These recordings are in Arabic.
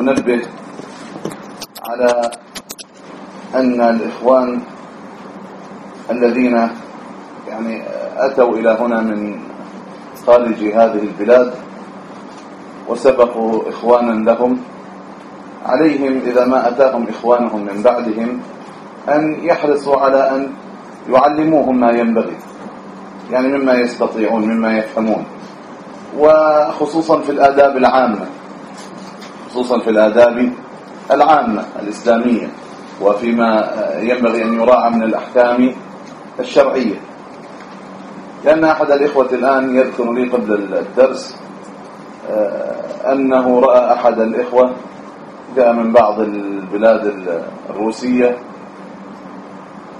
أنبه على أن الإخوان الذين يعني أتوا إلى هنا من خارج هذه البلاد وسبقوا إخوانا لهم عليهم إذا ما أتاهم إخوانهم من بعدهم أن يحرصوا على أن يعلموهم ما ينبغي يعني مما يستطيعون مما يفهمون وخصوصا في الآداب العامة. خصوصا في الآداب العامة الإسلامية وفيما ينبغي أن يراعى من الأحكام الشرعية. لأن أحد الإخوة الآن يذكر لي قبل الدرس آه، أنه رأى أحد الإخوة جاء من بعض البلاد الروسية.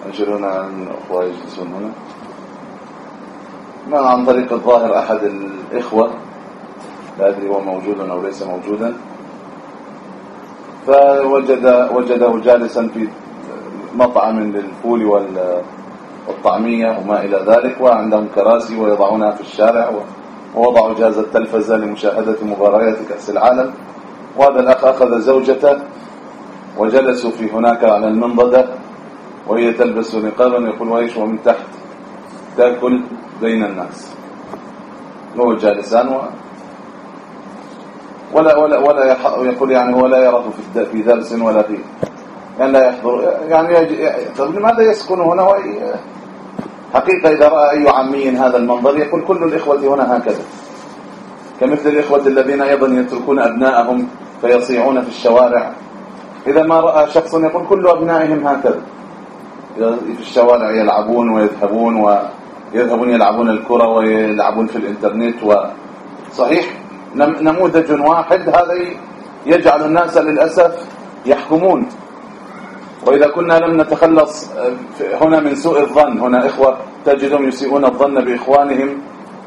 أجل هنا الأخوة يجلسون هنا. ما عن طريق الظاهر أحد الإخوة لا أدري هو موجودا أو ليس موجودا. فوجد وجده جالسا في مطعم للفول والطعمية وما إلى ذلك وعندهم كراسي ويضعونها في الشارع ووضعوا جهاز التلفزة لمشاهدة مباريات كأس العالم. وهذا الأخ أخذ زوجته وجلسوا في هناك على المنضدة وهي تلبس نقابا يقول وإيش ومن تحت تأكل بين الناس. وهو جالسان ولا ولا ولا يقول يعني هو لا يراه في في درس ولا في يعني لا يحضر يعني طب لماذا يسكن هنا. حقيقة إذا رأى أي عمي هذا المنظر يقول كل الإخوة هنا هكذا. كمثل الإخوة الذين أيضا يتركون أبناءهم فيصيعون في الشوارع. إذا ما رأى شخص يقول كل أبنائهم هكذا. في الشوارع يلعبون ويذهبون ويذهبون يلعبون الكرة ويلعبون في الإنترنت وصحيح نموذج واحد هذا يجعل الناس للأسف يحكمون. وإذا كنا لم نتخلص هنا من سوء الظن هنا إخوة تجدهم يسيئون الظن بإخوانهم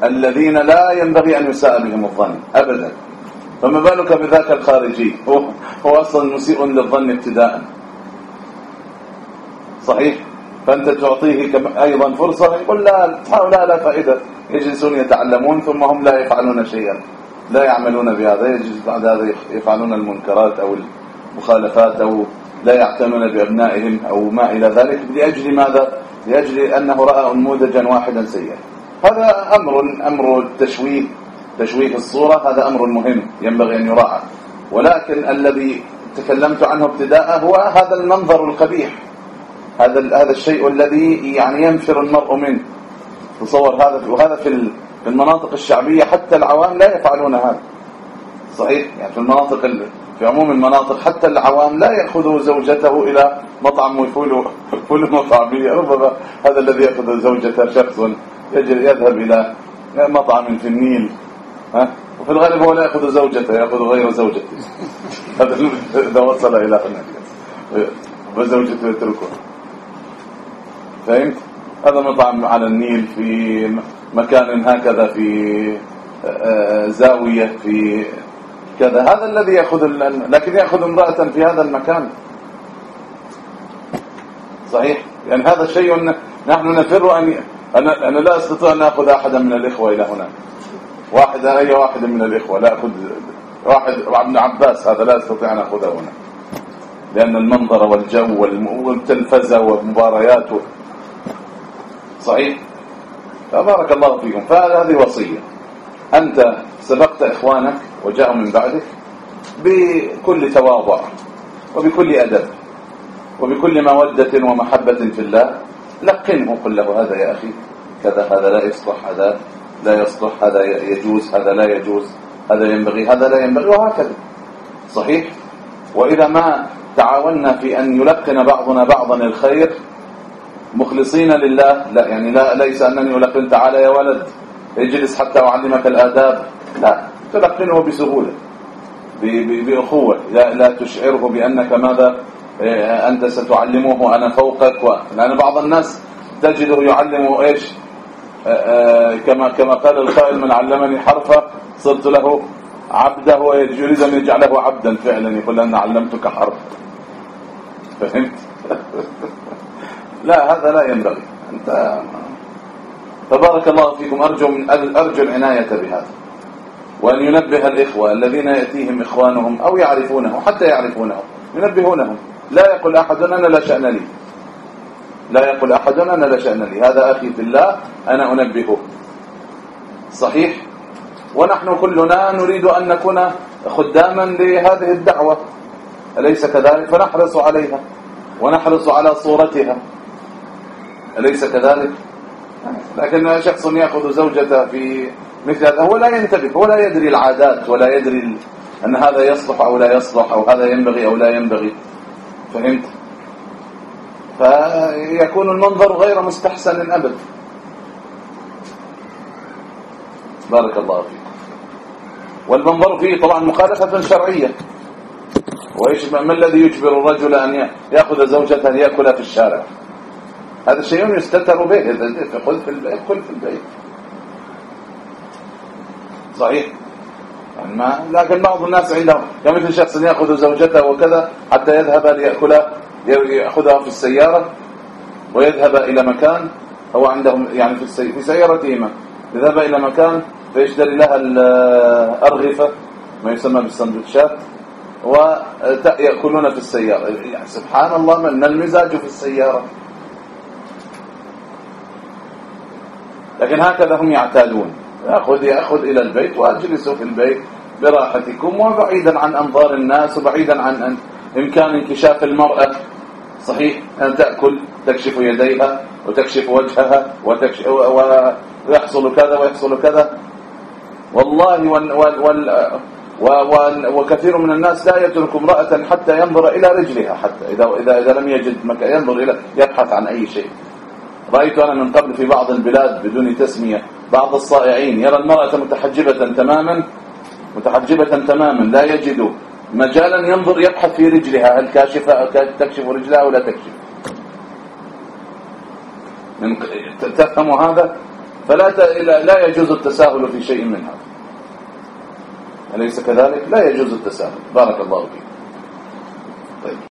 الذين لا ينبغي أن يساء بهم الظن أبدا. فما بالك بذاك الخارجي؟ هو, هو أصلا مسيء للظن ابتداء. صحيح؟ فأنت تعطيه أيضا فرصة يقول لا لا لا فائدة. يجلسون يتعلمون ثم هم لا يفعلون شيئا. لا يعملون بهذا بعد هذا يفعلون المنكرات أو المخالفات أو لا يعتنون بأبنائهم أو ما إلى ذلك لأجل ماذا؟ لأجل أنه رأى نموذجا واحدا سيئا. هذا أمر أمر التشويه تشويه الصورة هذا أمر مهم ينبغي أن يراعى. ولكن الذي تكلمت عنه ابتداء هو هذا المنظر القبيح. هذا هذا الشيء الذي يعني ينفر المرء منه. تصور هذا وهذا في المناطق الشعبية حتى العوام لا يفعلون هذا. صحيح؟ يعني في المناطق في عموم المناطق حتى العوام لا يأخذ زوجته إلى مطعم ويفول فول مطعمية ربما هذا الذي يأخذ زوجته شخص يذهب إلى مطعم في النيل. ها؟ وفي الغالب هو لا يأخذ زوجته يأخذ غير زوجته. هذا إذا وصل إلى هناك. وزوجته يتركه. فهمت؟ هذا مطعم على النيل في مكان هكذا في آه، زاوية في كذا. هذا الذي يأخذ لكن يأخذ امرأة في هذا المكان. صحيح؟ يعني هذا شيء نحن نفر أن أنا, أنا لا أستطيع أن أخذ أحدا من الإخوة إلى هنا. واحد أي واحد من الإخوة؟ لا أخذ واحد ابن عباس هذا لا أستطيع أن أخذه هنا. لأن المنظر والجو والتلفزة والمباريات صحيح؟ فبارك الله فيكم. فهذه وصية. أنت سبقت إخوانك وجاءوا من بعدك بكل تواضع وبكل أدب وبكل مودة ومحبة في الله. لقنه قل له هذا يا أخي. كذا هذا لا يصلح هذا لا يصلح هذا يجوز هذا لا يجوز هذا ينبغي هذا لا ينبغي وهكذا. صحيح؟ وإذا ما تعاوننا في أن يلقن بعضنا بعضا الخير مخلصين لله. لا يعني لا ليس أنني ألقن تعالى يا ولد اجلس حتى أعلمك الآداب. لا تلقنه بسهولة بأخوة. لا, لا تشعره بأنك ماذا؟ إيه، أنت ستعلمه أنا فوقك. و... لأن بعض الناس تجده يعلمه إيش؟ آه، آه، كما كما قال القائل من علمني حرفا صرت له عبده ويريد أن يجعله عبدا فعلا. يقول أنا علمتك حرف فهمت؟ لا هذا لا ينبغي. أنت تبارك الله فيكم أرجو من أرجو العناية بهذا. وأن ينبه الإخوة الذين يأتيهم إخوانهم أو يعرفونه حتى يعرفونه ينبهونهم. لا يقول أحد أنا لا شأن لي. لا يقول أحد أنا لا شأن لي. هذا أخي في الله أنا أنبهه. صحيح؟ ونحن كلنا نريد أن نكون خداما لهذه الدعوة. أليس كذلك؟ فنحرص عليها. ونحرص على صورتها. أليس كذلك؟ لكن شخص يأخذ زوجته في مثل هذا هو لا ينتبه هو لا يدري العادات ولا يدري أن هذا يصلح أو لا يصلح أو هذا ينبغي أو لا ينبغي. فهمت؟ فيكون المنظر غير مستحسن أبدا بارك الله فيك. والمنظر فيه طبعا مخالفة شرعية. وإيش ما الذي يجبر الرجل أن يأخذ زوجته ليأكل في الشارع؟ هذا شيء يستتر به قل في البيت قل في البيت. صحيح. يعني ما لكن بعض الناس عندهم كمثل شخص يأخذ زوجته وكذا حتى يذهب ليأكل يأخذها في السيارة ويذهب إلى مكان هو عندهم يعني في السي... في سيارتهما يذهب إلى مكان فيشتري لها الأرغفة ما يسمى بالسندوتشات ويأكلون في السيارة. يعني سبحان الله من المزاج في السيارة. لكن هكذا هم يعتادون. يأخذ يأخذ إلى البيت وأجلسوا في البيت براحتكم وبعيدا عن أنظار الناس وبعيدا عن إمكان انكشاف المرأة. صحيح؟ أن تأكل تكشف يديها وتكشف وجهها وتكشف ويحصل كذا ويحصل كذا. والله وال وال وكثير من الناس لا يترك امرأة حتى ينظر إلى رجلها حتى إذا إذا إذا لم يجد مكان ينظر إلى يبحث عن أي شيء. رأيت أنا من قبل في بعض البلاد بدون تسمية بعض الصائعين يرى المرأة متحجبة تماما متحجبة تماما لا يجد مجالا ينظر يبحث في رجلها هل كاشفة تكشف رجلها أو لا تكشف. من تفهم هذا؟ فلا لا يجوز التساهل في شيء من هذا. أليس كذلك؟ لا يجوز التساهل. بارك الله فيك.